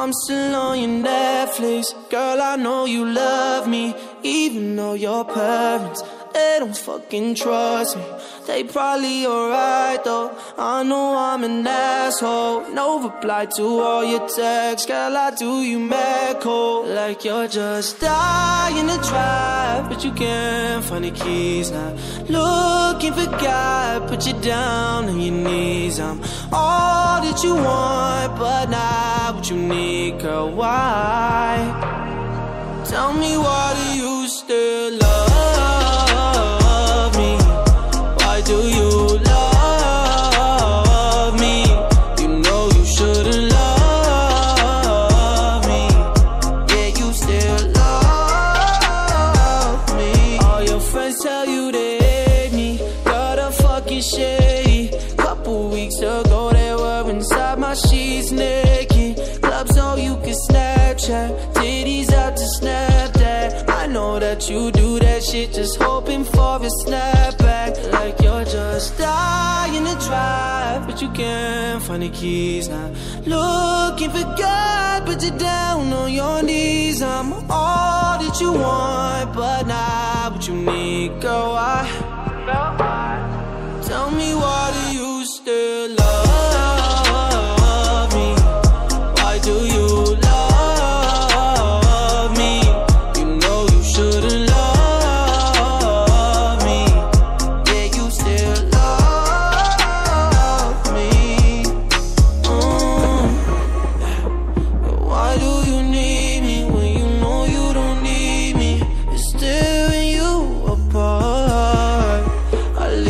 I'm still on your Netflix. Girl, I know you love me, even though your parents they don't fucking trust me. They probably alright though. I know I'm an asshole. No reply to all your texts. Girl, I do you mad cold. Like you're just dying to drive, but you can't find the keys now. Looking for God, put you down on your knees. I'm all that you want, but not what you need, girl. Why? Tell me why do you still tell you they hate me. Got a fucking shady. Couple weeks ago they were inside my sheets naked. Clubs so you can Snapchat. Titties out to Snapchat. I know that you do that shit just hoping for a snapback. Like you're just dying to drive, but you can't find the keys now. Looking for God, but you're down on your knees. I'm all that you want, but not what you need, girl. I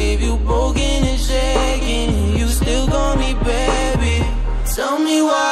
leave you broken and shaking. You still call me baby. Tell me why.